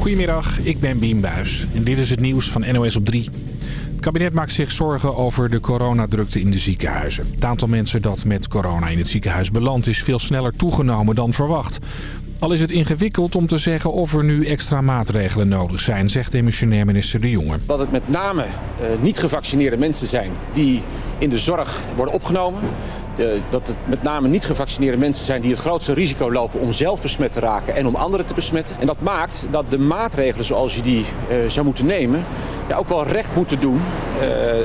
Goedemiddag, ik ben Bien Buis en dit is het nieuws van NOS op 3. Het kabinet maakt zich zorgen over de coronadrukte in de ziekenhuizen. Het aantal mensen dat met corona in het ziekenhuis belandt is veel sneller toegenomen dan verwacht. Al is het ingewikkeld om te zeggen of er nu extra maatregelen nodig zijn, zegt demissionair minister De Jonge. Dat het met name uh, niet gevaccineerde mensen zijn die in de zorg worden opgenomen. Uh, dat het met name niet gevaccineerde mensen zijn die het grootste risico lopen om zelf besmet te raken en om anderen te besmetten. En dat maakt dat de maatregelen zoals je die uh, zou moeten nemen ja, ook wel recht moeten doen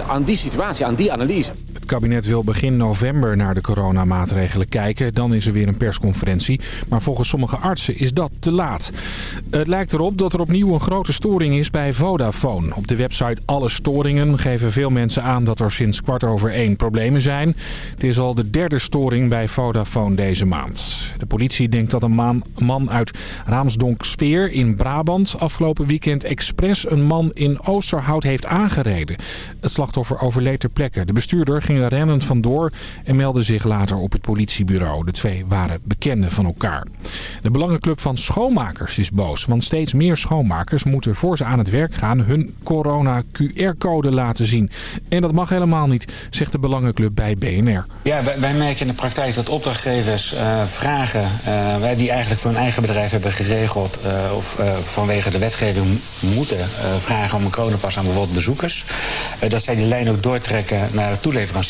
aan die situatie, aan die analyse. Het kabinet wil begin november naar de coronamaatregelen kijken. Dan is er weer een persconferentie. Maar volgens sommige artsen is dat te laat. Het lijkt erop dat er opnieuw een grote storing is bij Vodafone. Op de website Alle Storingen geven veel mensen aan dat er sinds kwart over één problemen zijn. Het is al de derde storing bij Vodafone deze maand. De politie denkt dat een man, uit Raamsdonk-Sfeer in Brabant afgelopen weekend expres een man in Oosterhout heeft aangereden. Het slachtoffer overleed ter plekke. De bestuurder ging rennend vandoor en meldde zich later op het politiebureau. De twee waren bekenden van elkaar. De Belangenclub van Schoonmakers is boos, want steeds meer schoonmakers moeten voor ze aan het werk gaan hun corona-QR-code laten zien. En dat mag helemaal niet, zegt de Belangenclub bij BNR. Ja, wij, wij merken in de praktijk dat opdrachtgevers uh, vragen, uh, wij die eigenlijk voor hun eigen bedrijf hebben geregeld uh, of vanwege de wetgeving moeten vragen om een coronapas aan bijvoorbeeld bezoekers. dat zij die lijn ook doortrekken naar de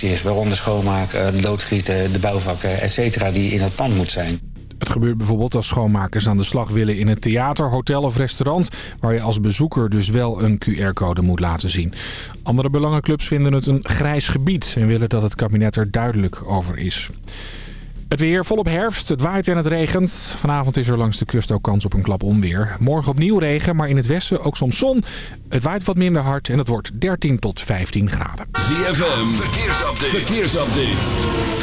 waaronder schoonmaak, loodgieten, de bouwvakken, et cetera, die in het pand moet zijn. Het gebeurt bijvoorbeeld als schoonmakers aan de slag willen in een theater, hotel of restaurant... waar je als bezoeker dus wel een QR-code moet laten zien. Andere belangenclubs vinden het een grijs gebied... en willen dat het kabinet er duidelijk over is. Het weer volop herfst, het waait en het regent. Vanavond is er langs de kust ook kans op een klap onweer. Morgen opnieuw regen, maar in het westen ook soms zon. Het waait wat minder hard en het wordt 13 tot 15 graden. ZFM, verkeersupdate. verkeersupdate.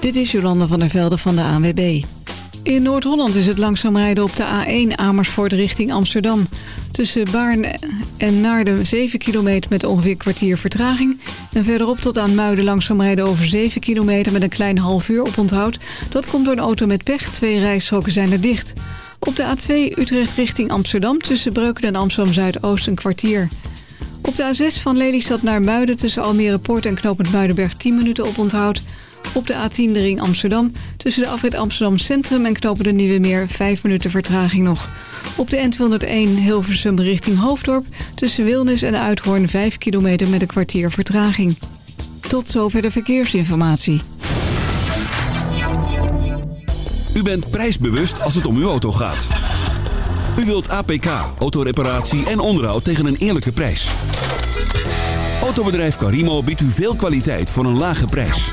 Dit is Jolanda van der Velde van de ANWB. In Noord-Holland is het langzaam rijden op de A1 Amersfoort richting Amsterdam. Tussen Baarn en Naarden 7 kilometer met ongeveer kwartier vertraging. En verderop tot aan Muiden langzaam rijden over 7 kilometer met een klein half uur op onthoud. Dat komt door een auto met pech. Twee rijstroken zijn er dicht. Op de A2 Utrecht richting Amsterdam tussen Breuken en Amsterdam-Zuidoost een kwartier. Op de A6 van Lelystad naar Muiden tussen Almere Poort en Knopend Muidenberg 10 minuten op onthoud. Op de A10 de ring Amsterdam tussen de afrit Amsterdam Centrum en Knopen de Nieuwe Meer 5 minuten vertraging nog. Op de N201 Hilversum richting Hoofddorp tussen Wilnis en Uithoorn 5 kilometer met een kwartier vertraging. Tot zover de verkeersinformatie. U bent prijsbewust als het om uw auto gaat. U wilt APK, autoreparatie en onderhoud tegen een eerlijke prijs. Autobedrijf Carimo biedt u veel kwaliteit voor een lage prijs.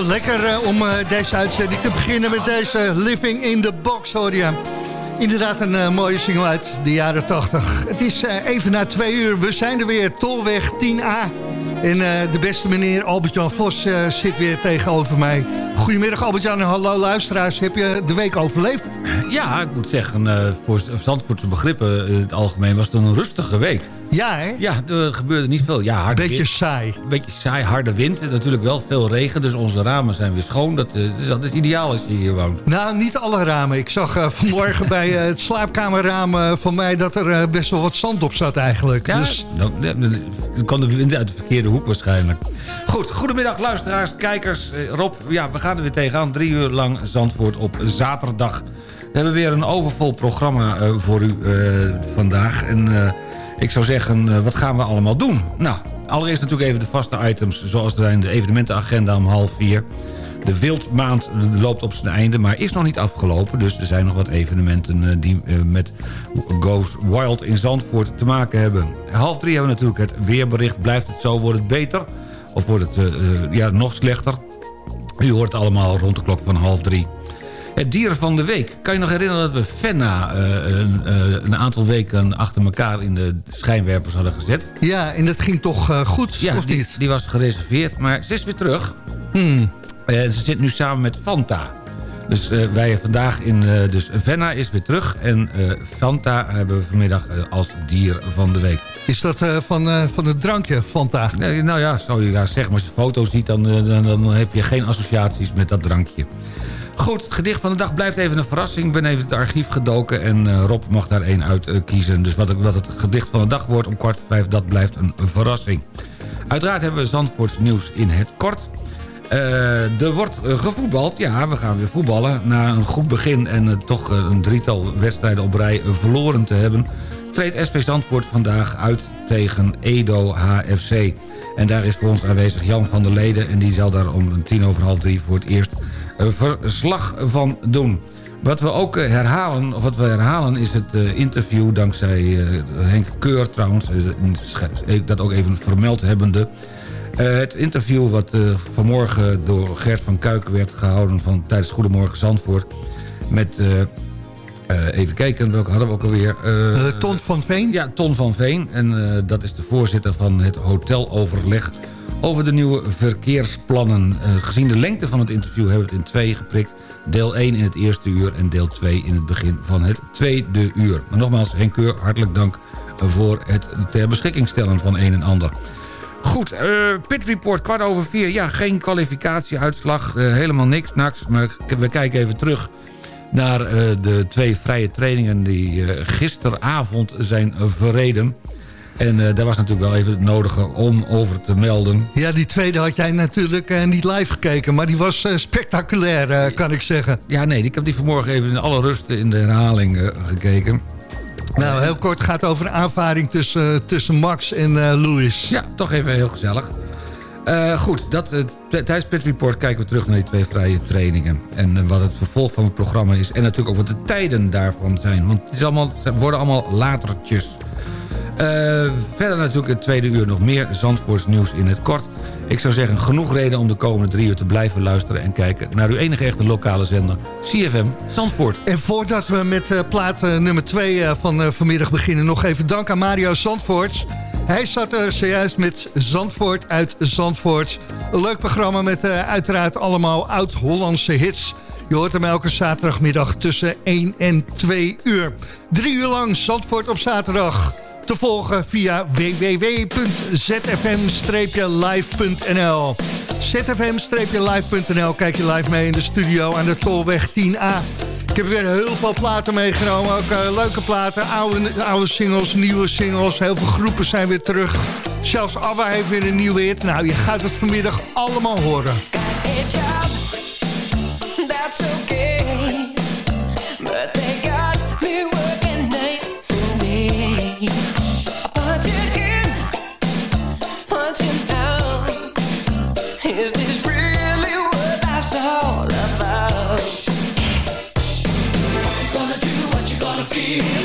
Nou, lekker om deze uitzending te beginnen met deze Living in the Box, hoor je. Inderdaad een mooie single uit de jaren 80. Het is even na twee uur, we zijn er weer, Tolweg 10A. En de beste meneer Albert-Jan Vos zit weer tegenover mij. Goedemiddag Albert-Jan en hallo luisteraars. Heb je de week overleefd? Ja, ik moet zeggen, voor Zandvoortse begrippen in het algemeen was het een rustige week. Ja, hè? Ja, er gebeurde niet veel. Ja, harde Beetje saai. Beetje saai, harde wind. Natuurlijk wel veel regen, dus onze ramen zijn weer schoon. Dat, uh, dat is ideaal als je hier woont. Nou, niet alle ramen. Ik zag uh, vanmorgen bij het slaapkamerraam van mij... dat er best wel wat zand op zat eigenlijk. Ja, dus... dan, dan kwam de wind uit de verkeerde hoek waarschijnlijk. Goed, goedemiddag luisteraars, kijkers. Rob, ja, we gaan er weer tegenaan. Drie uur lang Zandvoort op zaterdag. We hebben weer een overvol programma voor u vandaag. En ik zou zeggen, wat gaan we allemaal doen? Nou, allereerst natuurlijk even de vaste items... zoals zijn de evenementenagenda om half vier. De wildmaand loopt op zijn einde, maar is nog niet afgelopen. Dus er zijn nog wat evenementen die met Goes Wild in Zandvoort te maken hebben. Half drie hebben we natuurlijk het weerbericht. Blijft het zo, wordt het beter? Of wordt het ja, nog slechter? U hoort allemaal rond de klok van half drie. Het dier van de week. Kan je nog herinneren dat we Fenna uh, een, uh, een, aantal weken achter elkaar in de schijnwerpers hadden gezet? Ja, en dat ging toch uh, goed, ja, of die, niet? die was gereserveerd, maar ze is weer terug. Hmm. ze zit nu samen met Fanta. Dus wij vandaag in... dus Venna is weer terug en Fanta hebben we vanmiddag als dier van de week. Is dat van, van het drankje, Fanta? Nee, nou ja, zou je ja, zeggen. Maar als je foto's ziet, dan, dan, dan heb je geen associaties met dat drankje. Goed, het gedicht van de dag blijft even een verrassing. Ik ben even het archief gedoken en uh, Rob mag daar één uit uh, kiezen. Dus wat, wat, het gedicht van de dag wordt om kwart voor vijf, dat blijft een, verrassing. Uiteraard hebben we Zandvoorts nieuws in het kort. Uh, er wordt gevoetbald. Ja, we gaan weer voetballen. Na een goed begin en toch een drietal wedstrijden op rij verloren te hebben... treedt SV Zandvoort vandaag uit tegen Edo HFC. En daar is voor ons aanwezig Jan van der Leden... en die zal daar om tien over half drie voor het eerst verslag van doen. Wat we ook eh, herhalen, of wat we herhalen is het eh, interview dankzij uh, Henk Keur trouwens, dat ook even vermeld hebbende. Het interview wat vanmorgen door Gert van Kuiken werd gehouden van, tijdens Goedemorgen Zandvoort. Met, uh, even kijken, welke hadden we ook alweer? Ton van Veen? Ja, Ton van Veen. En dat is de voorzitter van het hoteloverleg over de nieuwe verkeersplannen. Uh, gezien de lengte van het interview hebben we het in twee geprikt. Deel 1 in het eerste uur en deel 2 in het begin van het tweede uur. Maar nogmaals, Henk Keur, hartelijk dank voor het ter beschikking stellen van een en ander. Goed, uh, pit report kwart over vier. Ja, geen kwalificatieuitslag, uh, helemaal niks, naks. Maar we kijken even terug naar de twee vrije trainingen... die gisteravond zijn verreden. En uh, daar was natuurlijk wel even het nodige om over te melden. Ja, die tweede had jij natuurlijk uh, niet live gekeken. Maar die was uh, spectaculair, kan ik zeggen. Ja, nee, ik heb die vanmorgen even in alle rust in de herhaling gekeken. Nou, heel kort gaat over een aanvaring tussen, tussen Max en Louis. Ja, toch even heel gezellig. goed, dat, tijdens Pit Report kijken we terug naar die twee vrije trainingen. En wat het vervolg van het programma is. En natuurlijk ook wat de tijden daarvan zijn. Want het, is allemaal, het worden allemaal latertjes. Uh, verder natuurlijk het tweede uur nog meer Zandvoorts nieuws in het kort. Ik zou zeggen, genoeg reden om de komende drie uur te blijven luisteren... en kijken naar uw enige echte lokale zender, CFM Zandvoort. En voordat we met uh, plaat uh, nummer 2 van vanmiddag beginnen... nog even dank aan Mario Zandvoort. Hij zat er zojuist met Zandvoort uit Zandvoort. Leuk programma met uiteraard allemaal oud-Hollandse hits... Je hoort hem elke zaterdagmiddag tussen 1 en 2 uur. Drie uur lang Zandvoort op zaterdag te volgen via www.zfm-live.nl zfm-live.nl Kijk je live mee in de studio aan de Tolweg 10A. Ik heb weer heel veel platen meegenomen. Ook uh, leuke platen, oude, oude singles, nieuwe singles. Heel veel groepen zijn weer terug. Zelfs ABBA heeft weer een nieuwe hit. Nou, je gaat het vanmiddag allemaal horen. That's okay. Feel.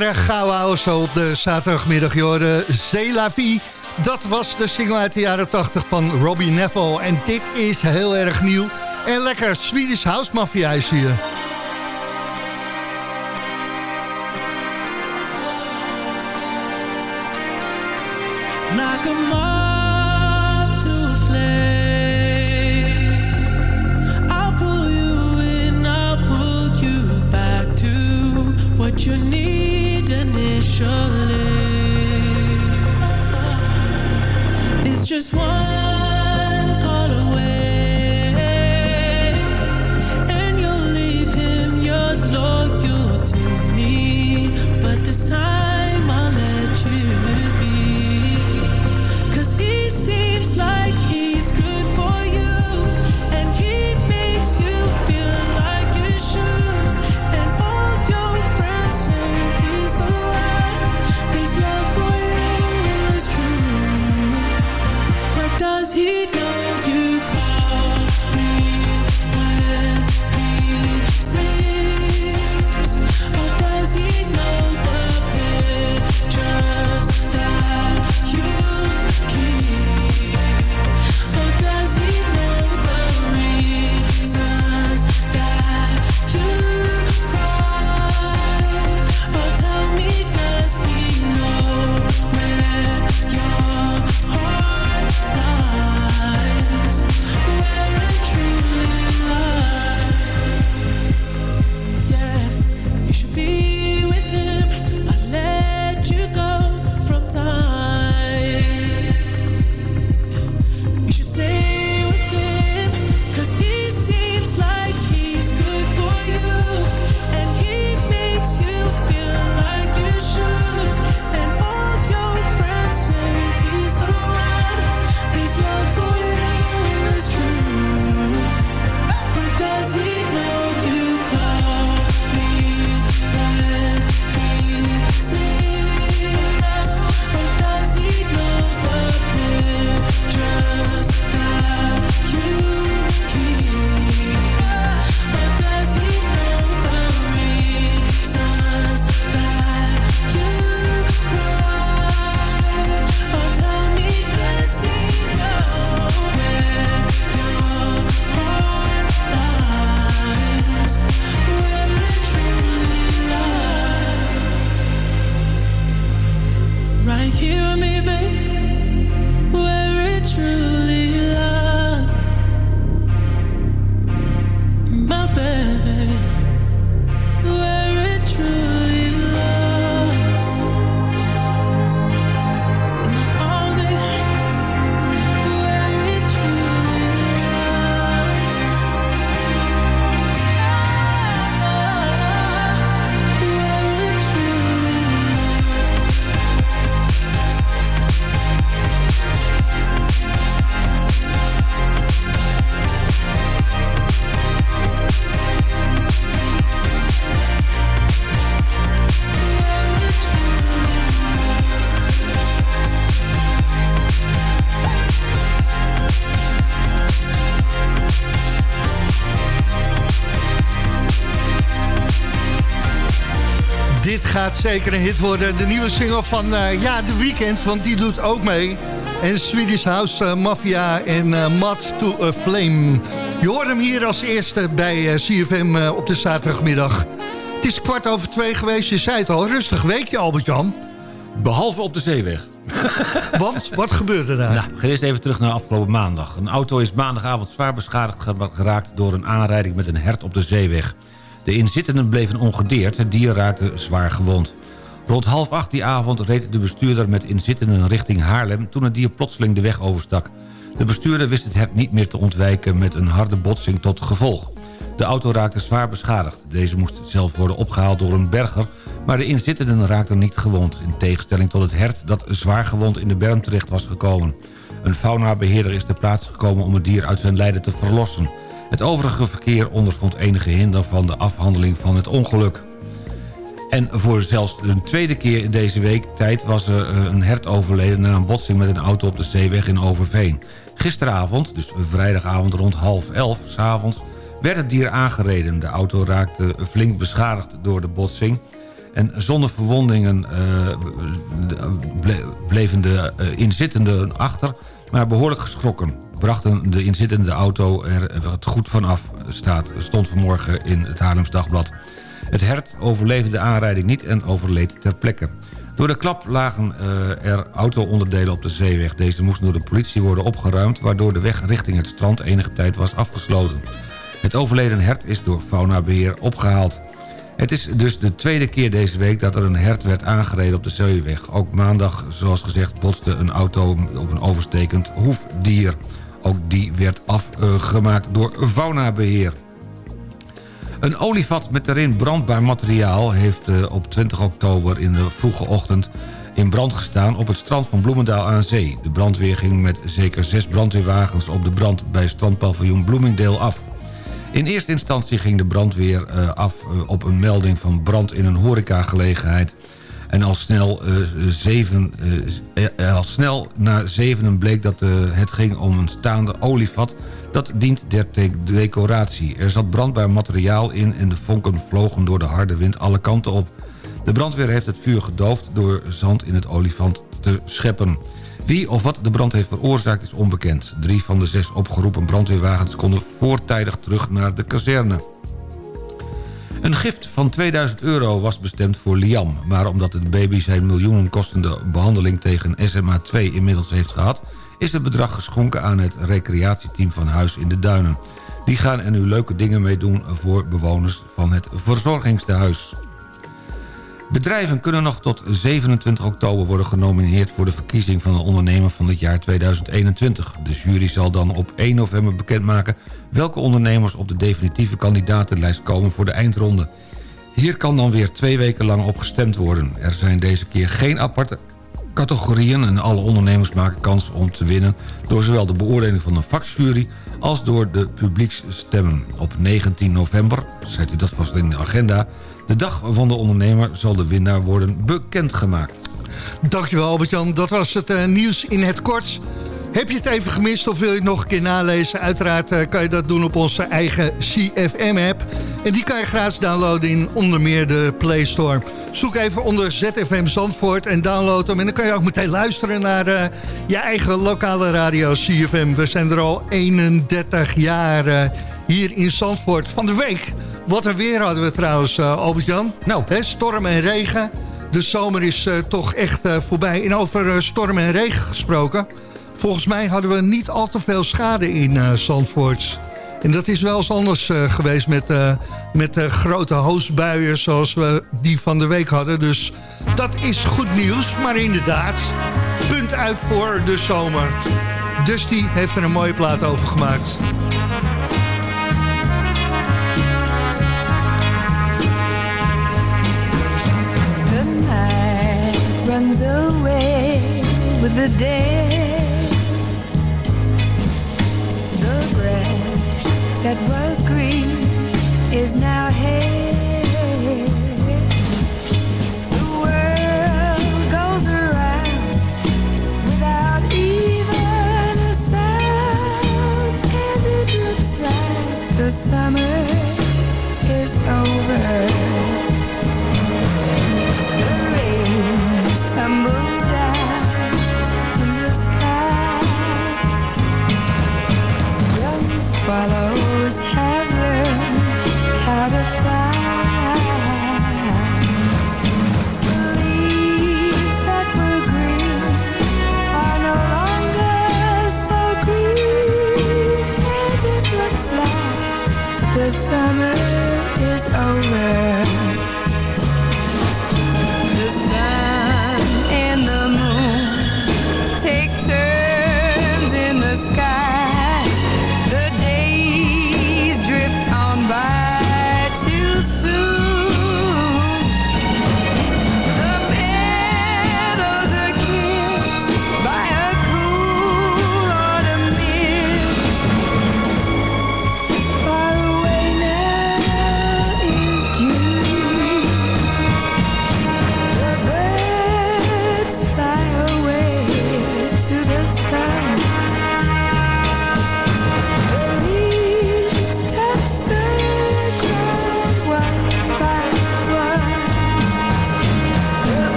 Lekkere gouden zo op de zaterdagmiddag, joh. De Vie. Dat was de single uit de jaren 80 van Robbie Neville. En dit is heel erg nieuw. En lekker Swedish House Mafia hier. Zeker een hit worden. De nieuwe single van eh, ja, The Weeknd, want die doet ook mee. En Swedish House eh, Mafia en uh, Mad to a Flame. Je hoort hem hier als eerste bij eh, CFM eh, op de zaterdagmiddag. Het is kwart over twee geweest, je zei het al. Rustig weekje, Albert-Jan. Behalve op de zeeweg. Want, wat gebeurde daar? Nou, we gaan eerst even terug naar afgelopen maandag. Een auto is maandagavond zwaar beschadigd geraakt... door een aanrijding met een hert op de zeeweg. De inzittenden bleven ongedeerd, het dier raakte zwaar gewond. Rond half acht die avond reed de bestuurder met inzittenden richting Haarlem... toen het dier plotseling de weg overstak. De bestuurder wist het hert niet meer te ontwijken met een harde botsing tot gevolg. De auto raakte zwaar beschadigd. Deze moest zelf worden opgehaald door een berger... maar de inzittenden raakten niet gewond... in tegenstelling tot het hert dat zwaar gewond in de berm terecht was gekomen. Een faunabeheerder is ter plaatse gekomen om het dier uit zijn lijden te verlossen. Het overige verkeer ondervond enige hinder van de afhandeling van het ongeluk. En voor zelfs een tweede keer in deze week tijd was er eh, een hert overleden... na een botsing met een auto op de zeeweg in Overveen. Gisteravond, dus vrijdagavond rond half elf s'avonds... werd het dier aangereden. De auto raakte flink beschadigd door de botsing... En zonder verwondingen eh, ble- bleven de eh, inzittenden achter... maar behoorlijk geschrokken. Brachten de inzittende auto er wat goed vanaf staat... stond vanmorgen in het Haarlems Dagblad. Het hert overleefde de aanrijding niet en overleed ter plekke. Door de klap lagen eh, er auto-onderdelen op de zeeweg. Deze moesten door de politie worden opgeruimd... waardoor de weg richting het strand enige tijd was afgesloten. Het overleden hert is door faunabeheer opgehaald. Het is dus de tweede keer deze week dat er een hert werd aangereden op de zeeweg. Ook maandag, zoals gezegd, botste een auto op een overstekend hoefdier. Ook die werd afgemaakt door faunabeheer. Een olievat met erin brandbaar materiaal heeft eh, op 20 oktober in de vroege ochtend in brand gestaan op het strand van Bloemendaal aan zee. De brandweer ging met zeker zes brandweerwagens op de brand bij strandpaviljoen Bloemingdale af. In eerste instantie ging de brandweer eh, af eh, op een melding van brand in een horecagelegenheid. En al snel, eh, zeven, al snel na zevenen bleek dat het ging om een staande olievat... dat dient ter te- decoratie. Er zat brandbaar materiaal in en de vonken vlogen door de harde wind alle kanten op. De brandweer heeft het vuur gedoofd door zand in het olifant te scheppen. Wie of wat de brand heeft veroorzaakt is onbekend. Drie van de zes opgeroepen brandweerwagens konden voortijdig terug naar de kazerne. Een gift van 2000 euro was bestemd voor Liam... maar omdat de baby zijn miljoenen kostende behandeling tegen SMA-2 inmiddels heeft gehad... is het bedrag geschonken aan het recreatieteam van Huis in de Duinen. Die gaan er nu leuke dingen mee doen voor bewoners van het verzorgingstehuis. Bedrijven kunnen nog tot 27 oktober worden genomineerd... voor de verkiezing van de ondernemer van het jaar 2021. De jury zal dan op 1 november bekendmaken... welke ondernemers op de definitieve kandidatenlijst komen voor de eindronde. Hier kan dan weer twee weken lang op gestemd worden. Er zijn deze keer geen aparte categorieën... en alle ondernemers maken kans om te winnen... door zowel de beoordeling van een vakjury als door de publieksstemmen. Op 19 november, zet u dat vast in de agenda... de dag van de ondernemer zal de winnaar worden bekendgemaakt. Dankjewel Albert-Jan, dat was het eh, nieuws in het kort. Heb je het even gemist of wil je het nog een keer nalezen? Uiteraard eh, kan je dat doen op onze eigen CFM-app. En die kan je gratis downloaden in onder meer de Play Store. Zoek even onder ZFM Zandvoort en download hem. En dan kan je ook meteen luisteren naar eh, je eigen lokale radio CFM. We zijn er al 31 jaar eh, hier in Zandvoort. Van de week, wat een weer hadden we trouwens, eh, Albert-Jan. Nou. Hè, storm en regen. De zomer is toch echt voorbij. En over storm en regen gesproken... Volgens mij hadden we niet al te veel schade in eh Zandvoort. En dat is wel eens anders eh, geweest met, eh, met grote hoosbuien zoals we die van de week hadden. Dus dat is goed nieuws. Maar inderdaad, punt uit voor de zomer. Dusty heeft er een mooie plaat over gemaakt. The night runs away with the day. That was green is now hay.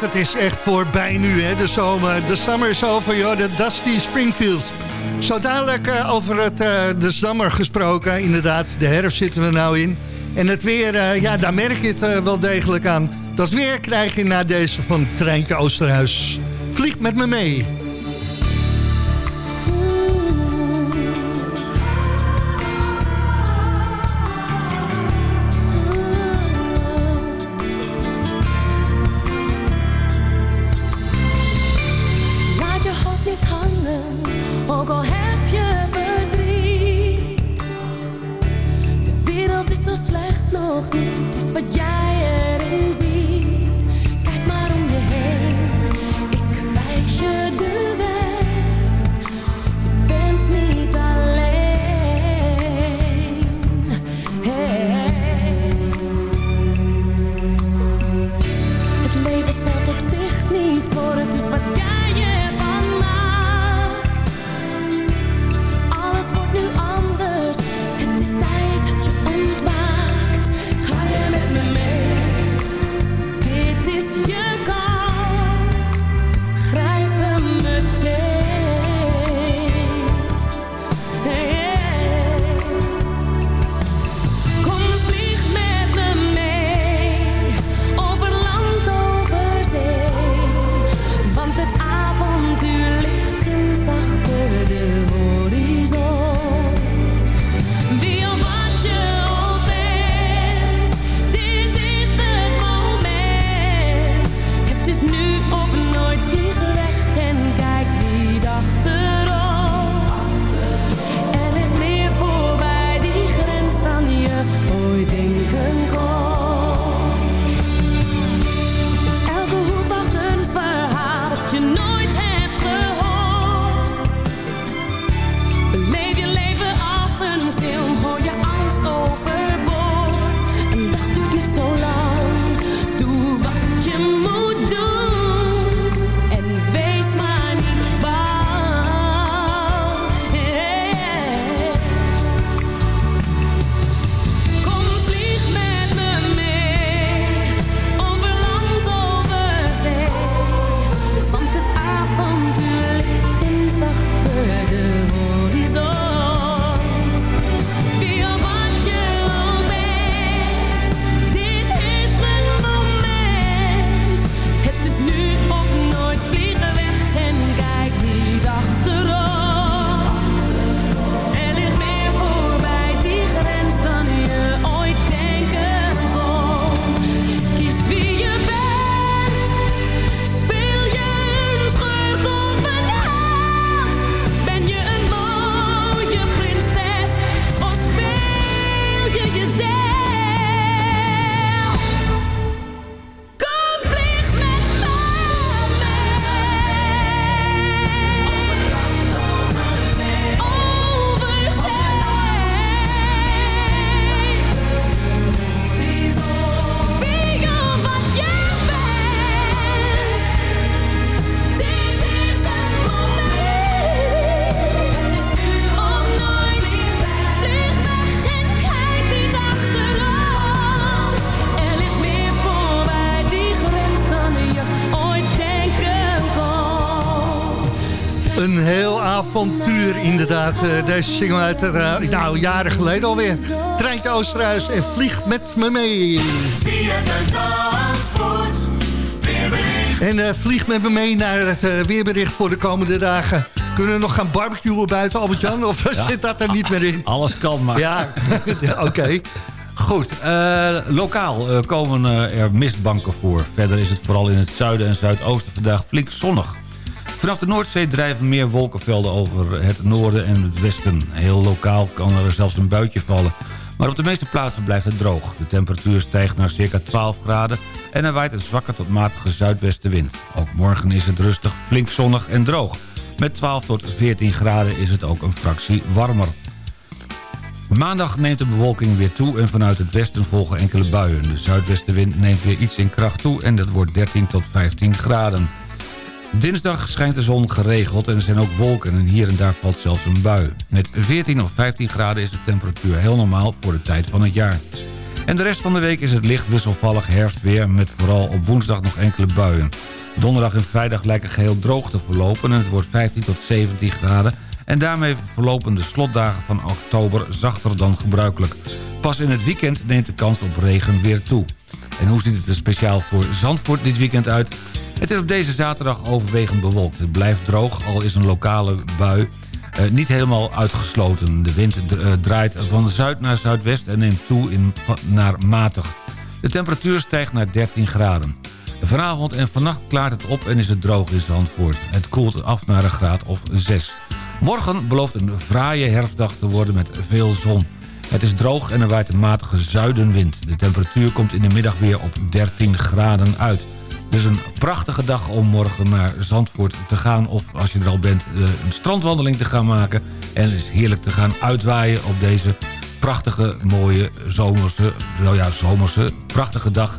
Het is echt voorbij nu, hè, de zomer. De summer is over, joh, de Dusty Springfield. Zo dadelijk eh, over het, eh, de zomer gesproken, inderdaad. De herfst zitten we nou in. En het weer, eh, ja, daar merk je het wel degelijk aan. Dat weer krijg je na deze van Treintje Oosterhuis. Vlieg met me mee. Nog niet, is wat jij erin ziet. Inderdaad. eh, Deze single uit er, eh, nou, jaren geleden alweer. Treintje Oosterhuis en vlieg met me mee. En eh, vlieg met me mee naar het weerbericht voor de komende dagen. Kunnen we nog gaan barbecuen buiten, Albert-Jan? Of zit dat er niet meer in? Alles kan maar. Ja, ja, oké. Goed, lokaal komen er mistbanken voor. Verder is het vooral in het zuiden en zuidoosten vandaag flink zonnig. Vanaf de Noordzee drijven meer wolkenvelden over het noorden en het westen. Heel lokaal kan er zelfs een buitje vallen. Maar op de meeste plaatsen blijft het droog. De temperatuur stijgt naar circa 12 graden... en er waait een zwakke tot matige zuidwestenwind. Ook morgen is het rustig, flink zonnig en droog. Met 12 tot 14 graden is het ook een fractie warmer. Maandag neemt de bewolking weer toe en vanuit het westen volgen enkele buien. De zuidwestenwind neemt weer iets in kracht toe en dat wordt 13 tot 15 graden. Dinsdag schijnt de zon geregeld en er zijn ook wolken en hier en daar valt zelfs een bui. Met 14 of 15 graden is de temperatuur heel normaal voor de tijd van het jaar. En de rest van de week is het licht wisselvallig herfstweer... met vooral op woensdag nog enkele buien. Donderdag en vrijdag lijken geheel droog te verlopen... en het wordt 15 tot 17 graden... en daarmee verlopen de slotdagen van oktober zachter dan gebruikelijk. Pas in het weekend neemt de kans op regen weer toe. En hoe ziet het er speciaal voor Zandvoort dit weekend uit? Het is op deze zaterdag overwegend bewolkt. Het blijft droog, al is een lokale bui eh, niet helemaal uitgesloten. De wind eh, draait van zuid naar zuidwest en neemt toe in, naar matig. De temperatuur stijgt naar 13 graden. Vanavond en vannacht klaart het op en is het droog in Zandvoort. Het koelt af naar een graad of 6. Morgen belooft een fraaie herfstdag te worden met veel zon. Het is droog en er waait een matige zuidenwind. De temperatuur komt in de middag weer op 13 graden uit. Dus een prachtige dag om morgen naar Zandvoort te gaan... of als je er al bent, eh, een strandwandeling te gaan maken... en is heerlijk te gaan uitwaaien op deze prachtige, mooie zomerse... nou ja, zomerse, prachtige dag...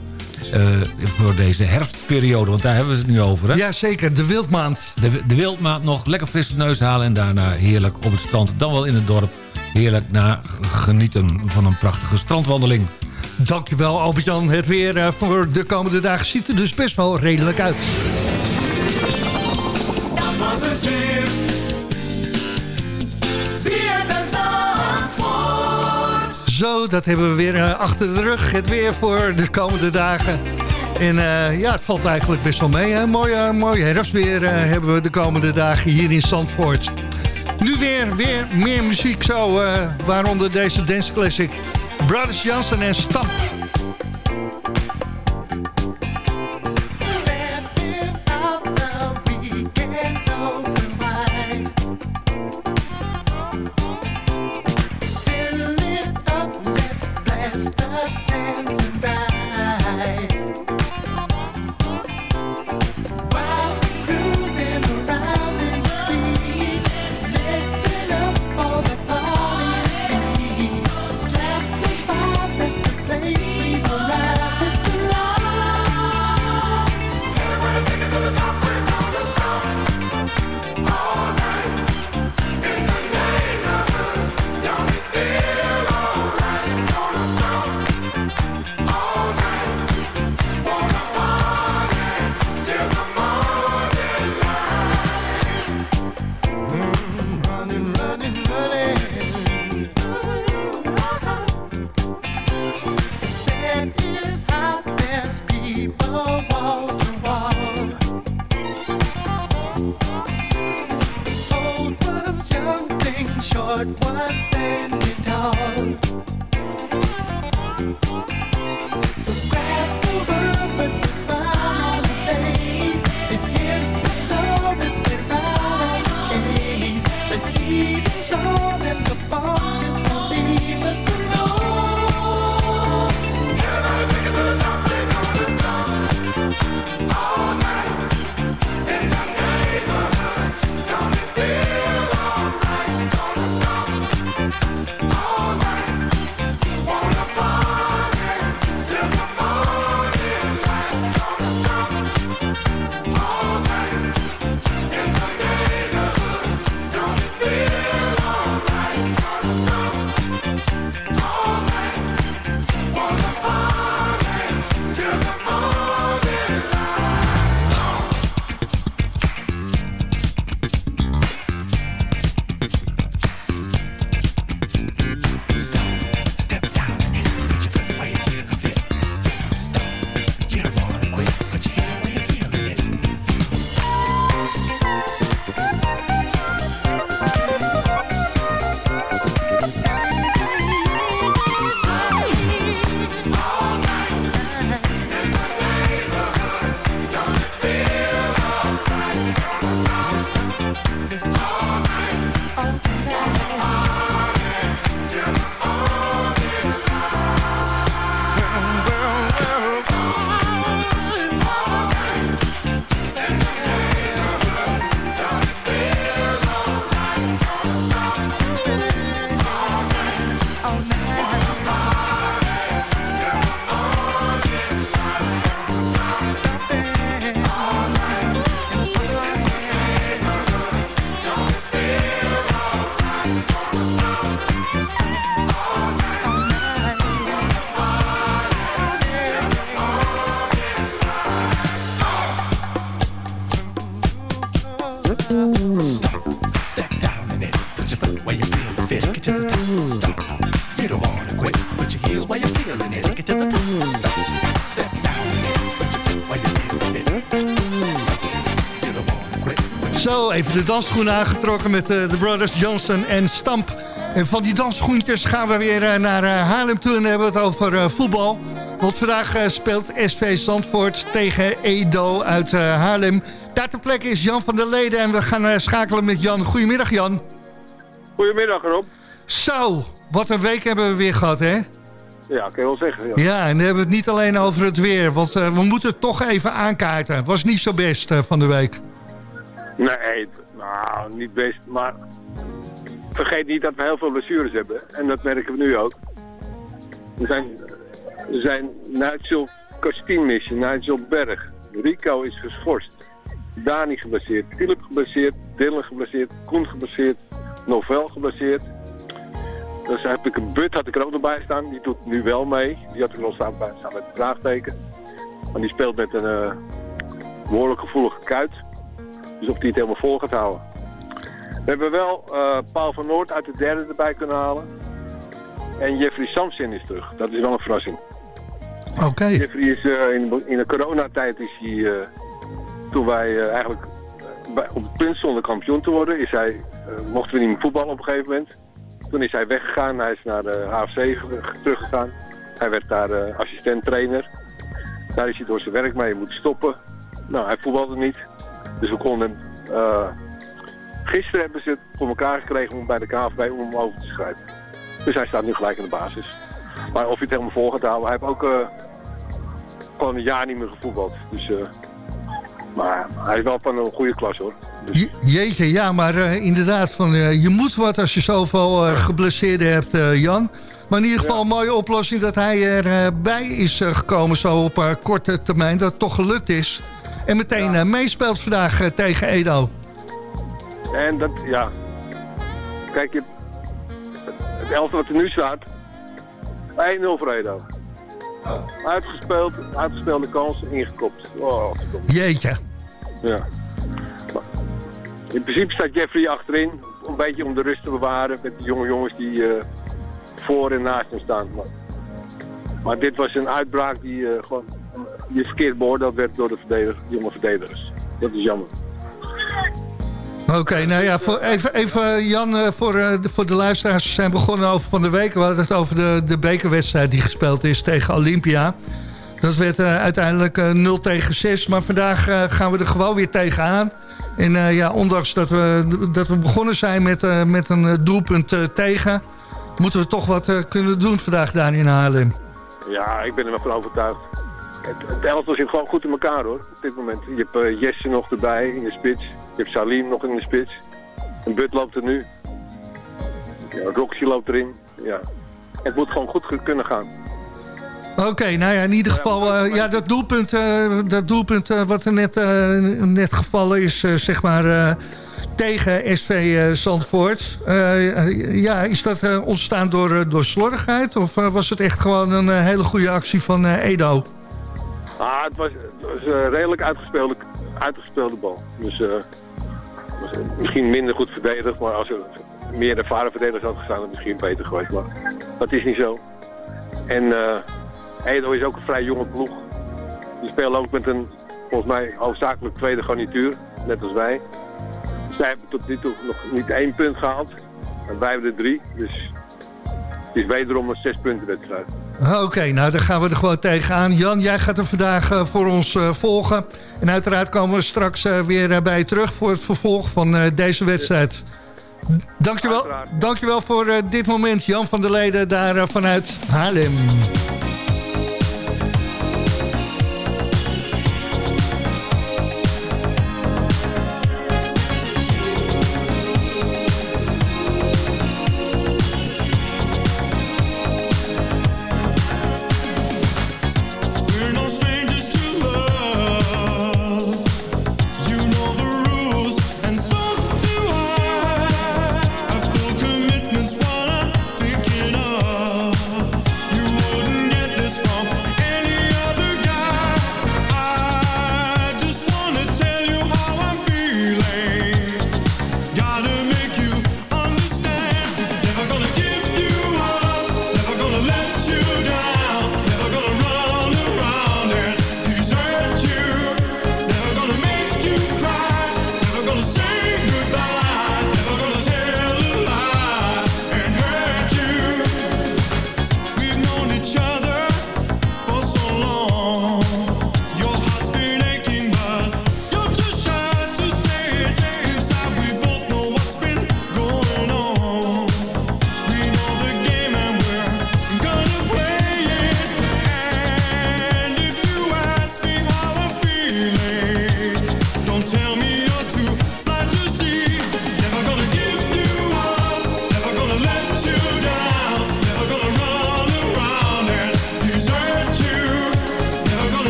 Uh, voor deze herfstperiode, want daar hebben we het nu over. Hè? Ja, zeker. De wildmaand. De, de wildmaand nog. Lekker frisse neus halen en daarna heerlijk op het strand. Dan wel in het dorp. Heerlijk na genieten van een prachtige strandwandeling. Dankjewel Albert-Jan. Het weer uh, voor de komende dagen ziet er dus best wel redelijk uit. Dat was het weer. Zo, dat hebben we weer uh, achter de rug. Het weer voor de komende dagen. En uh, ja, het valt eigenlijk best wel mee. Hè? Mooi, mooi herfstweer hebben we de komende dagen hier in Zandvoort. Nu weer, weer meer muziek zo, waaronder deze dance classic. Brothers Johnson en Stamp. Zo, even de dansschoenen aangetrokken met eh, de Brothers Johnson en Stamp. En van die dansschoentjes gaan we weer eh, naar eh, Haarlem toe en hebben we het over voetbal. Want vandaag eh, speelt SV Zandvoort tegen Edo uit eh, Haarlem. Daar ter plekke is Jan van der Leden en we gaan eh, schakelen met Jan. Goedemiddag Jan. Goedemiddag Rob. Zo, wat een week hebben we weer gehad hè? Ja, kan je wel zeggen. Ja. Ja, en dan hebben we het niet alleen over het weer. Want we moeten het toch even aankaarten. Het was niet zo best van de week. Nee, nou, niet best. Maar vergeet niet dat we heel veel blessures hebben. En dat merken we nu ook. We zijn, zijn Nigel Kostien Nigel Berg. Rico is geschorst. Dani geblesseerd. Philip geblesseerd. Dylan geblesseerd. Koen geblesseerd. Novel geblesseerd. Dus heb ik een but had ik er ook nog bij staan. Die doet nu wel mee. Die had ik nog staan, bij, staan met een vraagteken. Maar die speelt met een eh, behoorlijk gevoelige kuit. Dus of die het helemaal vol gaat houden. We hebben wel eh, Paul van Noord uit de derde erbij kunnen halen. En Jeffrey Samson is terug. Dat is wel een verrassing. Oké. Jeffrey is eh, in, in de coronatijd is hij, eh, toen wij eh, eigenlijk bij- op het punt stonden kampioen te worden, is hij, mochten we niet meer voetballen op een gegeven moment. Toen is hij weggegaan, hij is naar de ge- teruggegaan. Hij werd daar eh, assistent trainer. Daar is hij door zijn werk mee moeten stoppen. Nou, hij voetbalde niet. Dus we konden hem... gisteren hebben ze het voor elkaar gekregen om bij de KVB om hem over te schrijven. Dus hij staat nu gelijk in de basis. Maar of hij het helemaal vol gaat houden, hij heeft ook eh, gewoon een jaar niet meer gevoetbald. Dus, eh, maar hij is wel van een goede klas hoor. Dus, Je- Jeetje, ja, maar eh, inderdaad, van, je moet wat als je zoveel geblesseerden hebt, Jan. Maar in ieder geval een mooie oplossing dat hij erbij is gekomen zo op korte termijn. Dat het toch gelukt is. En meteen meespeelt vandaag tegen Edo. En dat, ja. Kijk, je, het, elftal wat er nu staat. 1-0 voor Edo. Uitgespeeld, uitgespeelde kans, ingekopt. Oh. Jeetje. Ja. Maar in principe staat Jeffrey achterin. Een beetje om de rust te bewaren met de jonge jongens die eh, voor en naast hem staan. Maar, maar dit was een uitbraak die eh, gewoon die verkeerd beoordeeld werd door de verdediger, jonge verdedigers. Dat is jammer. Oké, nou ja, voor, even, even Jan, eh, voor, eh, de- voor de luisteraars. We zijn begonnen over van de week. We hadden het over de, de bekerwedstrijd die gespeeld is tegen Olympia. Dat werd eh, uiteindelijk eh, 0 tegen 6. Maar vandaag eh, gaan we er gewoon weer tegenaan. En eh, ja, ondanks dat we, dat we begonnen zijn met, eh, met een eh, doelpunt eh, tegen... moeten we toch wat eh, kunnen doen vandaag daar in Haarlem. Ja, ik ben er wel van overtuigd. Het, het elftal zit gewoon goed in elkaar hoor, op dit moment. Je hebt eh, Jesse nog erbij in de spits. Je hebt Salim nog in de spits. En But loopt er nu. Ja, Roxy loopt erin. Ja. Het moet gewoon goed kunnen gaan. Oké, nou ja, in ieder geval, eh, ja, dat doelpunt, eh, dat doelpunt eh, wat er net, net gevallen is, zeg maar, tegen SV Zandvoort. Ja, is dat ontstaan door, door slordigheid of was het echt gewoon een hele goede actie van Edo? Ah, het was, het was een redelijk uitgespeelde, uitgespeelde bal. Dus misschien minder goed verdedigd, maar als er meer ervaren verdedigers had gestaan, het misschien beter geweest. Maar dat is niet zo. En eh, Edo is ook een vrij jonge ploeg. Die spelen ook met een, volgens mij, hoofdzakelijk tweede garnituur, net als wij. Zij hebben tot nu toe nog niet één punt gehaald. En wij hebben er drie, dus het is wederom een zes punten wedstrijd. Oké, nou dan gaan we er gewoon tegenaan. Jan, jij gaat er vandaag eh, voor ons eh, volgen. En uiteraard komen we straks eh, weer bij je terug voor het vervolg van deze wedstrijd. Dankjewel, dankjewel voor dit moment, Jan van der Leden, daar vanuit Haarlem.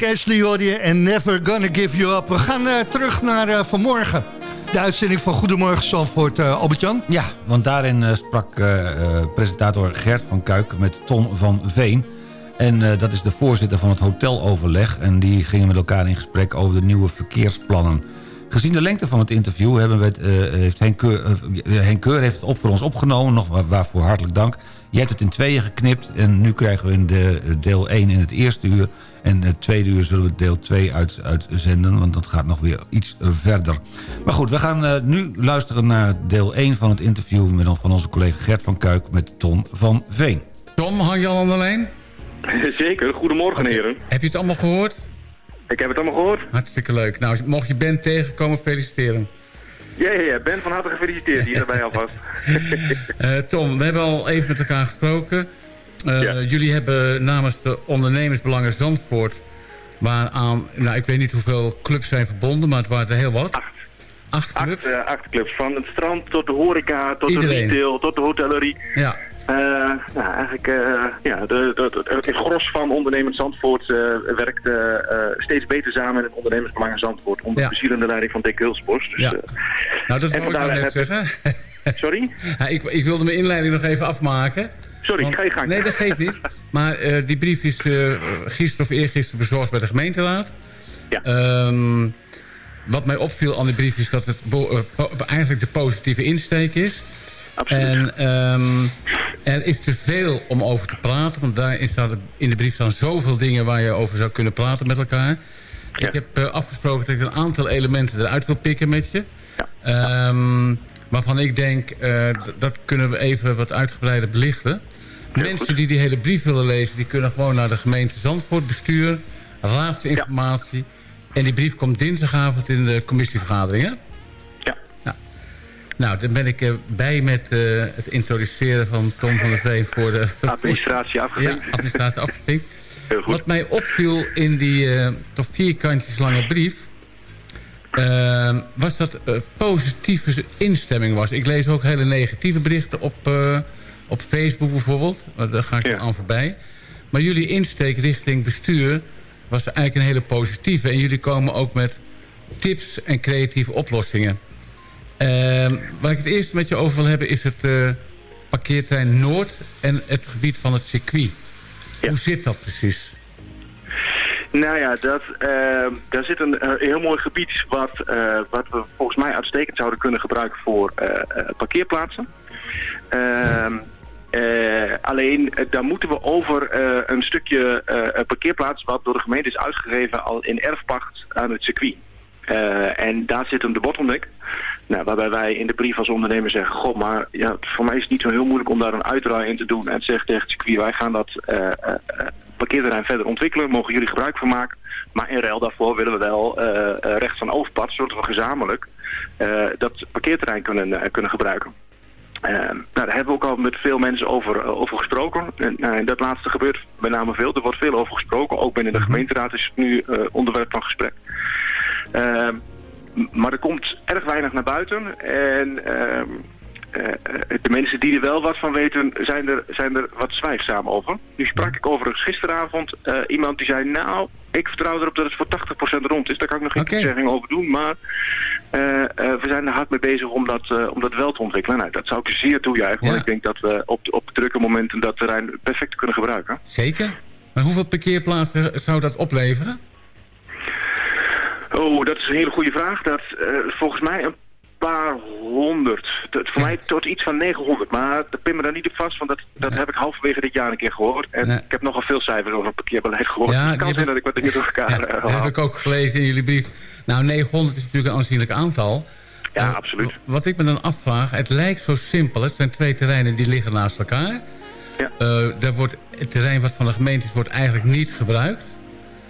Rick Ashley je Never Gonna Give You Up. We gaan eh, terug naar eh, vanmorgen. De uitzending van Goedemorgen Zandvoort, eh Albert-Jan. Ja, want daarin sprak presentator Gert van Kuik met Ton van Veen. En dat is de voorzitter van het hoteloverleg. En die gingen met elkaar in gesprek over de nieuwe verkeersplannen. Gezien de lengte van het interview hebben we het, heeft Henk Keur, heeft het op voor ons opgenomen. Nog waar- waarvoor hartelijk dank. Jij hebt het in tweeën geknipt. En nu krijgen we in de, deel 1 in het eerste uur. En het tweede uur zullen we deel 2 uit, uitzenden. Want dat gaat nog weer iets eh, verder. Maar goed, we gaan eh, nu luisteren naar deel 1 van het interview... Met, van onze collega Gert van Kuik met Ton van Veen. Tom, hang je al aan de lijn? Zeker, goedemorgen heren. Heb je het allemaal gehoord? Ik heb het allemaal gehoord. Hartstikke leuk. Nou, mocht je Ben tegenkomen, feliciteren. Ja, ja, ja, Ben van harte gefeliciteerd hier erbij alvast. Eh, Tom, we hebben al even met elkaar gesproken. Eh, Jullie hebben namens de ondernemersbelangen Zandvoort... waaraan, nou ik weet niet hoeveel clubs zijn verbonden... maar het waren er heel wat. Acht. Acht clubs? Acht, eh, acht clubs, van het strand tot de horeca, tot Iedereen. de retail, tot de hotellerie. Ja. Eh, nou, eigenlijk, ja, de, de, de- het gros van ondernemend Zandvoort eh, werkt steeds beter samen met het ondernemersbelangen Zandvoort. Onder Ja. de bezielende leiding van Dick Hulsbos. Dus, Ja. Nou, dat wou ik nou net zeggen. Sorry? Ja, ik, ik wilde mijn inleiding nog even afmaken. Sorry, Want- ga je gang. Nee, dat geeft niet. Maar eh, die brief is eh, gisteren of eergisteren bezorgd bij de gemeenteraad. Ja. Ehm, wat mij opviel aan die brief is dat het eh, eigenlijk de positieve insteek is. En ehm, er is te veel om over te praten. Want daarin staat in de brief staan zoveel dingen waar je over zou kunnen praten met elkaar. Ik heb afgesproken dat ik een aantal elementen eruit wil pikken met je. Ehm, waarvan ik denk, dat kunnen we even wat uitgebreider belichten. Mensen die die hele brief willen lezen... die kunnen gewoon naar de gemeente Zandvoort bestuur... raadsinformatie. En die brief komt dinsdagavond in de commissievergadering, hè? Ja. Nou, nou dan ben ik eh, bij met eh, het introduceren van Tom van der Veen... voor de Administratie afgevinkt. Ja, administratie afgevinkt. Wat mij opviel in die eh, toch vier kantjes lange brief... eh, was dat eh, positieve instemming was. Ik lees ook hele negatieve berichten op, op Facebook bijvoorbeeld. Daar ga ik dan aan voorbij. Maar jullie insteek richting bestuur was eigenlijk een hele positieve. En jullie komen ook met tips en creatieve oplossingen. Eh, waar ik het eerst met je over wil hebben is het eh, parkeerterrein Noord... en het gebied van het circuit. Hoe zit dat precies? Nou ja, dat, eh, daar zit een eh, heel mooi gebied wat, eh, wat we volgens mij uitstekend zouden kunnen gebruiken voor parkeerplaatsen. Eh, alleen eh, daar moeten we over eh, een stukje parkeerplaats wat door de gemeente is uitgegeven al in erfpacht aan het circuit. En daar zit hem de bottleneck. Nou, waarbij wij in de brief als ondernemer zeggen... Goh, maar ja, voor mij is het niet zo heel moeilijk om daar een uitdraai in te doen... en zeggen tegen het circuit... wij gaan dat parkeerterrein verder ontwikkelen... mogen jullie gebruik van maken. Maar in ruil daarvoor willen we wel rechts van overpad... zodat we gezamenlijk dat parkeerterrein kunnen, kunnen gebruiken. Eh, nou, daar hebben we ook al met veel mensen over, eh, over gesproken. En eh, dat laatste gebeurt met name veel. Er wordt veel over gesproken. Ook binnen de gemeenteraad is het nu onderwerp van gesprek. Maar er komt erg weinig naar buiten. En ehm, eh, eh, de mensen die er wel wat van weten, zijn er, zijn er wat zwijgzaam over. Nu sprak ik overigens gisteravond eh, iemand die zei... nou, ik vertrouw erop dat het voor 80% rond is. Daar kan ik nog geen toezegging over doen, maar... eh, eh, we zijn er hard mee bezig om dat, eh, om dat wel te ontwikkelen. Nou, dat zou ik zeer toejuichen, want ik denk dat we op, op drukke momenten dat terrein perfect kunnen gebruiken. Zeker. Maar hoeveel parkeerplaatsen zou dat opleveren? Oh, dat is een hele goede vraag. Dat eh, volgens mij een paar honderd. Dat, voor mij tot iets van 900. Maar dat pin me daar niet op vast, want dat, dat heb ik halverwege dit jaar een keer gehoord. En ik heb nogal veel cijfers over het parkeerbeleid gehoord. Ja, dus het kan zijn dat ik wat dingen door elkaar eh, Dat heb ik ook gelezen in jullie brief. Nou, 900 is natuurlijk een aanzienlijk aantal. Ja, Eh, absoluut. Wat ik me dan afvraag, het lijkt zo simpel. Het zijn twee terreinen die liggen naast elkaar. Ja. Eh, daar wordt, het terrein wat van de gemeente is, wordt eigenlijk niet gebruikt.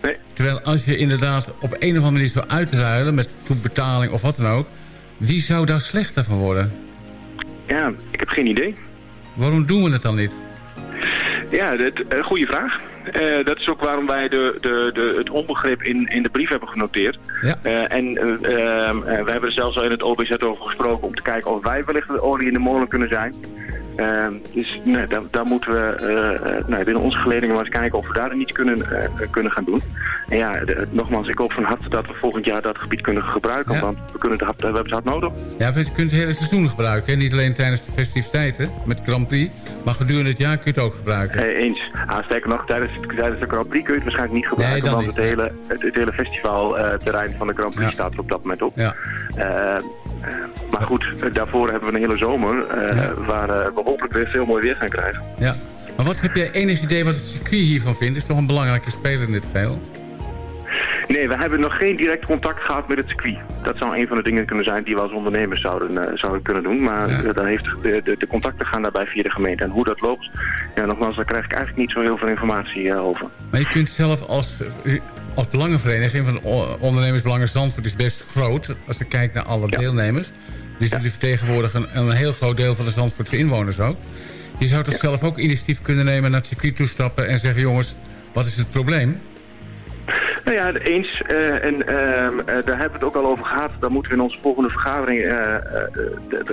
Nee. Terwijl als je inderdaad op een of andere manier zou uitruilen... met toebetaling of wat dan ook... wie zou daar slechter van worden? Ja, ik heb geen idee. Waarom doen we het dan niet? Ja, dat, een goede vraag. Eh, dat is ook waarom wij de, de, de, het onbegrip in, in de brief hebben genoteerd. Ja. Eh, en eh, eh, we hebben er zelfs al in het OBZ over gesproken om te kijken of wij wellicht de olie in de molen kunnen zijn. Ehm, dus nee, daar, daar moeten we eh, eh, nou, binnen onze geledingen maar eens kijken of we daar iets kunnen, eh, kunnen gaan doen. En ja, de- nogmaals, ik hoop van harte dat we volgend jaar dat gebied kunnen gebruiken, Ja. want we, kunnen het, hard- we hebben het hard nodig. Ja, je kunt het hele seizoen gebruiken. Hè? Niet alleen tijdens de festiviteiten met Grand Prix. Maar gedurende het jaar kun je het ook gebruiken. Eh, eens. Ah, sterker nog, tijdens, tijdens de Grand Prix kun je het waarschijnlijk niet gebruiken, Nee, want het hele, het, het hele festivalterrein van de Grand Prix staat er op dat moment op. Ja. Eh, eh, maar goed, eh, daarvoor hebben we een hele zomer eh, waar eh, we hopelijk weer veel mooi weer gaan krijgen. Ja. Maar wat heb jij enig idee wat het circuit hiervan vindt? Is toch een belangrijke speler in dit geheel? Nee, we hebben nog geen direct contact gehad met het circuit. Dat zou een van de dingen kunnen zijn die we als ondernemers zouden, eh, zouden kunnen doen. Maar eh, daar heeft de, de, de contacten gaan daarbij via de gemeente. En hoe dat loopt, ja, nogmaals, daar krijg ik eigenlijk niet zo heel veel informatie eh, over. Maar je kunt zelf als, als belangenvereniging van ondernemersbelangen Zandvoort is best groot. Als je kijkt naar alle deelnemers. Dus jullie vertegenwoordigen een, een heel groot deel van de Zandvoortse inwoners ook. Je zou toch zelf ook initiatief kunnen nemen naar het circuit toestappen en zeggen... jongens, wat is het probleem? Nou ja, eens. eh, en ehm, eh, daar hebben we het ook al over gehad. Daar moeten we in onze volgende vergadering, eh,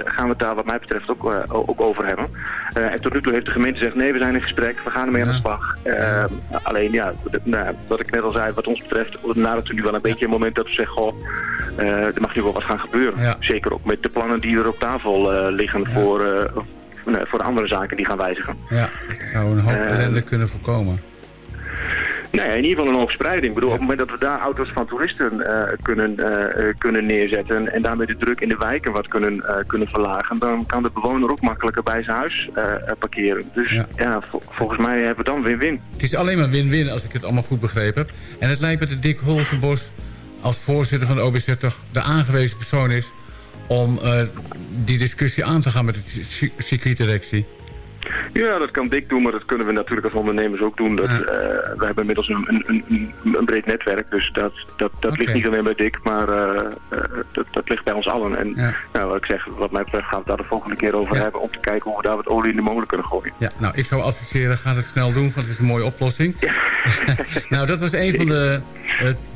gaan we het daar wat mij betreft ook, ook over hebben. En tot nu toe heeft de gemeente gezegd, nee, we zijn in gesprek, we gaan ermee aan de slag. Ehm, alleen ja, nou, wat ik net al zei, wat ons betreft, nadert er nu wel een beetje een moment dat we zeggen, goh, er mag nu wel wat gaan gebeuren. Zeker ook met de plannen die er op tafel liggen voor, eh, nee, voor andere zaken die gaan wijzigen. Ja, zou een hoop Eh, ellende kunnen voorkomen. Nou ja, in ieder geval een spreiding. Ik bedoel, op het moment dat we daar auto's van toeristen eh, kunnen, eh, eh, kunnen neerzetten en daarmee de druk in de wijken wat kunnen, kunnen verlagen, dan kan de bewoner ook makkelijker bij zijn huis parkeren. Dus ja, vol- volgens mij hebben we dan win-win. Het is alleen maar win-win als ik het allemaal goed begrepen heb. En het lijkt me dat Dick Holzenbos als voorzitter van de OBZ toch de aangewezen persoon is... om die discussie aan te gaan met de ci- circuitdirectie. Ja, dat kan Dick doen, maar dat kunnen we natuurlijk als ondernemers ook doen. Dat, eh, we hebben inmiddels een, een, een, een breed netwerk, dus dat, dat, dat ligt niet alleen bij Dick, maar eh, eh, dat, dat ligt bij ons allen. En Ja. nou, wat ik zeg, wat mij betreft gaan we het daar de volgende keer over hebben om te kijken hoe we daar wat olie in de molen kunnen gooien. Ja, nou, ik zou adviseren, ga het snel doen, want het is een mooie oplossing. nou, dat was een van de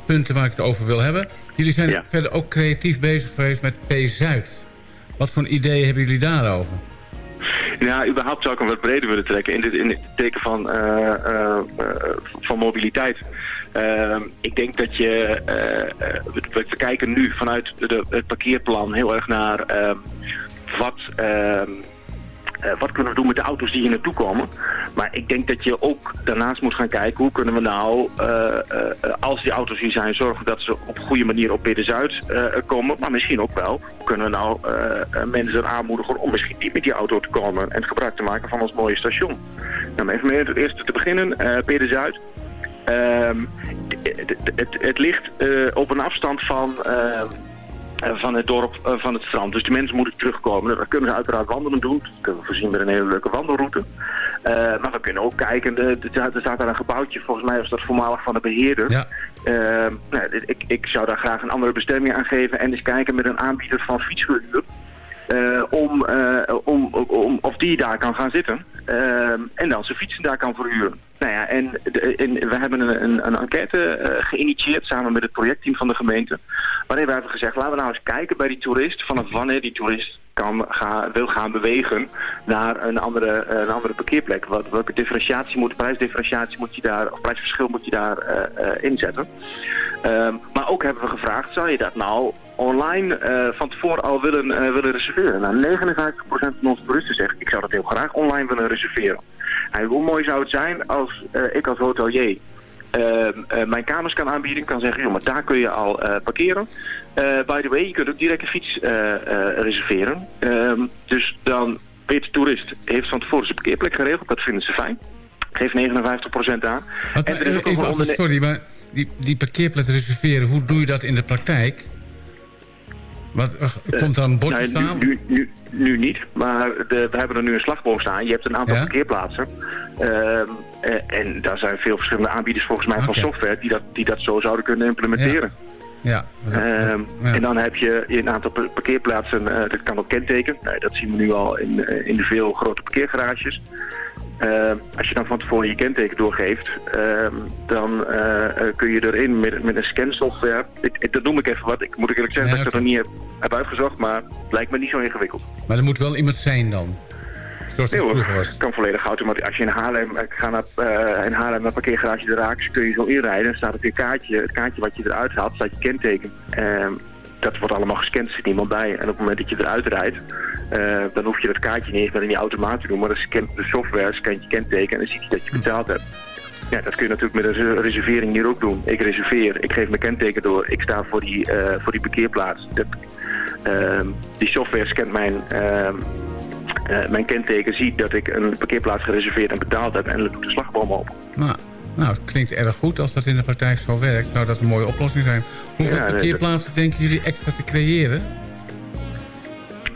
punten waar ik het over wil hebben. Jullie zijn verder ook creatief bezig geweest met P-Zuid. Wat voor ideeën hebben jullie daarover? Ja, überhaupt zou ik hem wat breder willen trekken in, dit, in het teken van, eh, eh, eh, van mobiliteit. Ehm, ik denk dat je, we, we kijken nu vanuit de, het parkeerplan heel erg naar ehm, wat, eh, wat kunnen we doen met de auto's die hier naartoe komen. Maar ik denk dat je ook daarnaast moet gaan kijken hoe kunnen we nou, eh, eh, als die auto's hier zijn, zorgen dat ze op goede manier op Midden-Zuid komen. Maar misschien ook wel, kunnen we nou mensen aanmoedigen om misschien niet met die auto te komen en gebruik te maken van ons mooie station. Nou, even met het eerste te beginnen, eh Midden-Zuid. Ehm, het, ligt op een afstand van, ehm, eh, van het dorp, eh, van het strand. Dus die mensen moeten terugkomen. Dan kunnen ze uiteraard wandelen doen. Dat kunnen we voorzien met een hele leuke wandelroute. Eh, maar we kunnen ook kijken, de, de- er staat daar een gebouwtje, volgens mij was dat voormalig van de beheerder. Ja. Nou, ik, ik zou daar graag een andere bestemming aan geven en eens kijken met een aanbieder van fietsverhuur. Eh, om, eh, om, om, of die daar kan gaan zitten. Ehm, en dan zijn fietsen daar kan verhuren. Nou ja, en, en we hebben een, een, een enquête eh, geïnitieerd samen met het projectteam van de gemeente. Waarin we hebben gezegd, laten we nou eens kijken bij die toerist, vanaf wanneer die toerist kan gaan, wil gaan bewegen naar een andere, een andere parkeerplek. Wat, welke differentiatie moet, prijsdifferentiatie moet je daar, of prijsverschil moet je daar eh, eh, inzetten. Ehm, maar ook hebben we gevraagd, zou je dat nou online eh, van tevoren al willen, willen reserveren? Nou, 59% van onze toeristen zegt, ik zou dat heel graag online willen reserveren. En hoe mooi zou het zijn als ik als hotelier mijn kamers kan aanbieden. Ik kan zeggen, joh, maar daar kun je al eh, parkeren. Eh, by the way, je kunt ook direct een fiets eh, eh, reserveren. Ehm, dus dan weet de toerist, heeft van tevoren zijn parkeerplek geregeld. Dat vinden ze fijn. Geeft 59% aan. Wat, En er is ook even sorry, maar die, die parkeerplek reserveren, hoe doe je dat in de praktijk? Wat, eh, komt er een bordje Nee, staan? nu, nu, niet, maar de, we hebben er nu een slagboom staan. Je hebt een aantal Ja? parkeerplaatsen. Ehm, eh, en daar zijn veel verschillende aanbieders volgens mij van software die dat, die dat zo zouden kunnen implementeren. Ja. Ehm, Ja. En dan heb je in een aantal pa- parkeerplaatsen, eh, dat kan ook kenteken. Dat zien we nu al in, eh, in de veel grote parkeergarages. Ehm, als je dan van tevoren je kenteken doorgeeft, ehm, dan eh, eh, kun je erin met, met een scansoftware. Ik, ik- dat noem ik even wat. Ik moet eerlijk zeggen dat ik dat nog niet heb, heb uitgezocht, maar het lijkt me niet zo ingewikkeld. Maar er moet wel iemand zijn dan. Zoals het Nee, vroeger was. Het kan volledig automatisch. Als je in Haarlem, ik ga naar, eh, in Haarlem naar parkeergarage de Raaks, kun je zo inrijden. Dan staat op je kaartje, het kaartje wat je eruit haalt, staat je kenteken. Dat wordt allemaal gescand, er zit niemand bij. En op het moment dat je eruit rijdt, eh, dan hoef je dat kaartje niet eens meer in die automaat te doen. Maar dan scant de software, scant je kenteken en dan ziet hij dat je betaald hebt. Ja, dat kun je natuurlijk met een res- reservering hier ook doen. Ik reserveer, ik geef mijn kenteken door, ik sta voor die, eh, voor die parkeerplaats. Dat, ehm, die software scant mijn, ehm, eh, mijn kenteken, ziet dat ik een parkeerplaats gereserveerd en betaald heb en doet de slagboom open. Nou, nou, het klinkt erg goed. Als dat in de praktijk zo werkt, zou dat een mooie oplossing zijn. Hoeveel parkeerplaatsen denken jullie extra te creëren?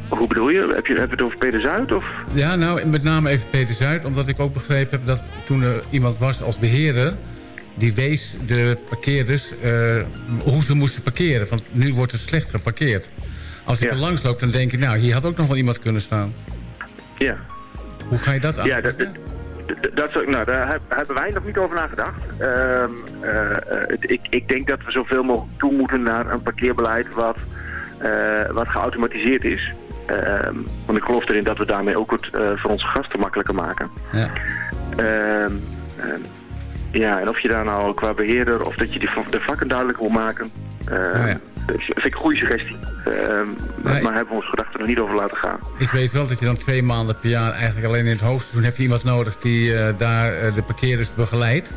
Hoe bedoel je? Heb je, heb je het over Peter Zuid? Of? Ja, nou, met name even Peter Zuid. Omdat ik ook begrepen heb dat toen er iemand was als beheerder... die wees de parkeerders eh, hoe ze moesten parkeren. Want nu wordt er slecht geparkeerd. Als ik er langs loop, dan denk ik... nou, hier had ook nog wel iemand kunnen staan. Ja. Hoe ga je dat aan? Ja, dat, dat, nou, daar heb- hebben wij nog niet over nagedacht. Het- ik, ik denk dat we zoveel mogelijk toe moeten naar een parkeerbeleid wat, eh, wat geautomatiseerd is. Ehm, want ik geloof erin dat we daarmee ook het voor onze gasten makkelijker maken. Ja. Ehm, ja, en of je daar nou qua beheerder of dat je die, de vakken duidelijk wil maken. dat vind ik een goede suggestie. Ehm, Nee. Maar hebben we ons gedachten nog niet over laten gaan. Ik weet wel dat je dan twee maanden per jaar... eigenlijk alleen in het hoofdseizoen heb je iemand nodig... die eh, daar eh, de parkeerders begeleidt.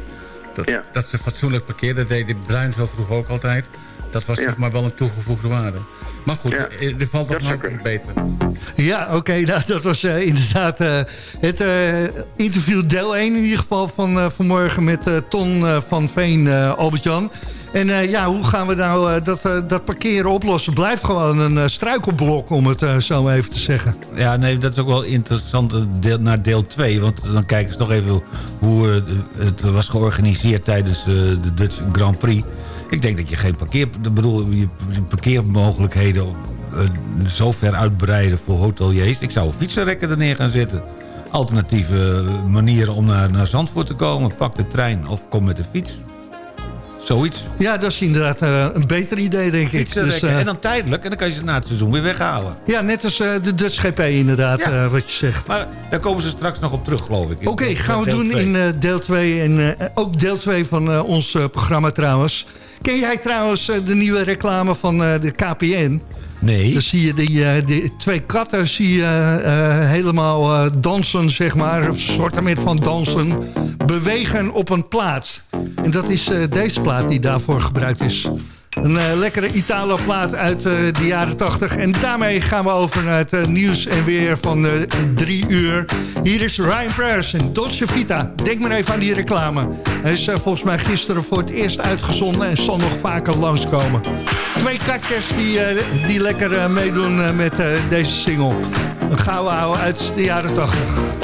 Dat, dat ze fatsoenlijk parkeert. Dat deed de Bruin zo vroeg ook altijd. Dat was zeg maar wel een toegevoegde waarde. Maar goed, eh, er valt nog hoop te verbeteren. Ja, oké, nou, dat was eh, inderdaad eh, het eh, interview deel 1 in ieder geval van eh, vanmorgen met eh, Ton eh, van Veen, eh, Albert-Jan. En eh, ja, hoe gaan we nou dat, dat parkeren oplossen? Blijft gewoon een eh, struikelblok, om het eh, zo even te zeggen. Ja, nee, dat is ook wel interessant deel, naar deel 2. Want dan kijken ze toch even hoe het was georganiseerd tijdens eh, de Dutch Grand Prix. Ik denk dat je geen parkeer, ik bedoel, je parkeermogelijkheden eh, zo ver uitbreiden voor hoteliers. Ik zou fietsenrekken er neer gaan zetten. Alternatieve eh, manieren om naar, naar Zandvoort te komen. Pak de trein of kom met de fiets. Zoiets. Ja, dat is inderdaad eh, een beter idee, denk ik. Eh, en dan tijdelijk. En dan kan je ze na het seizoen weer weghalen. ja, net als de Dutch GP inderdaad, Ja. wat je zegt. Maar daar komen ze straks nog op terug, geloof ik. Oké, gaan we doen twee. in deel 2. En ook deel 2 van ons programma trouwens. Ken jij trouwens eh, de nieuwe reclame van eh, de KPN? Nee. Dan zie je die, eh, die twee katten zie je, helemaal dansen, zeg maar. Een soortement van dansen. Bewegen op een plaats. En dat is deze plaat die daarvoor gebruikt is. Een eh, lekkere Italo-plaat uit eh, de jaren 80. En daarmee gaan we over naar het eh, nieuws en weer van drie uur. Hier is Ryan Prayers en Dolce Vita. Denk maar even aan die reclame. Hij is volgens mij gisteren voor het eerst uitgezonden... en zal nog vaker langskomen. Twee katjes die, die lekker meedoen met deze single. Een gouden ouwe uit de jaren 80.